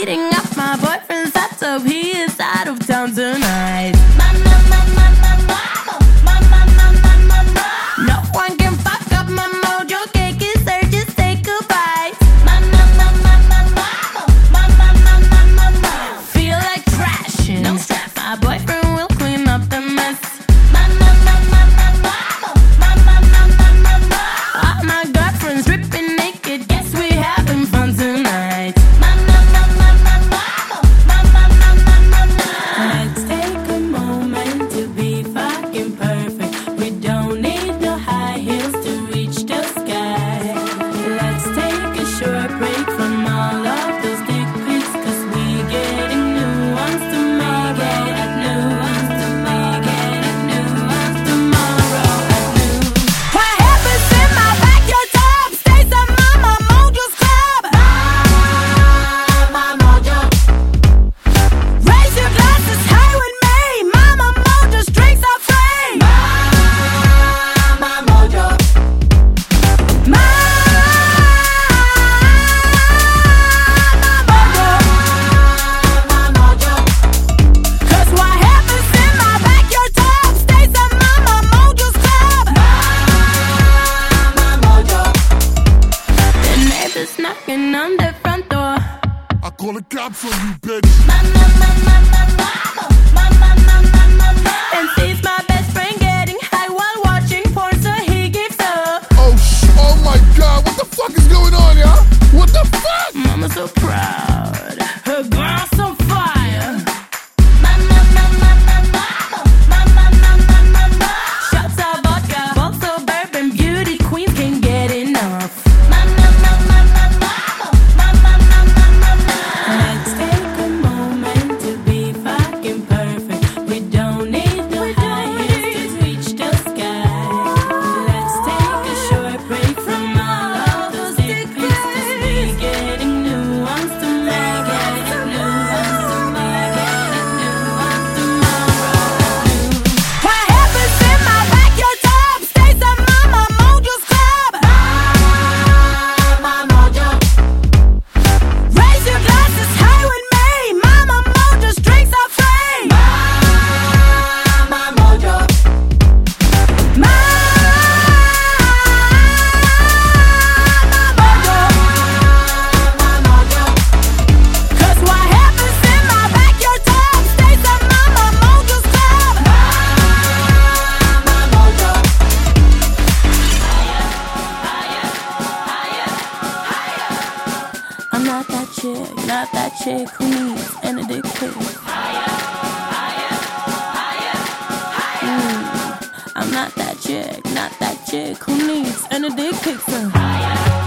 beating up my boyfriend's laptop. He is out of town tonight. My Call the cops on you, bitch. My, my, my, not that chick who needs an addiction. Higher, higher, higher, Mm. I'm not that chick, not that chick who needs an addiction.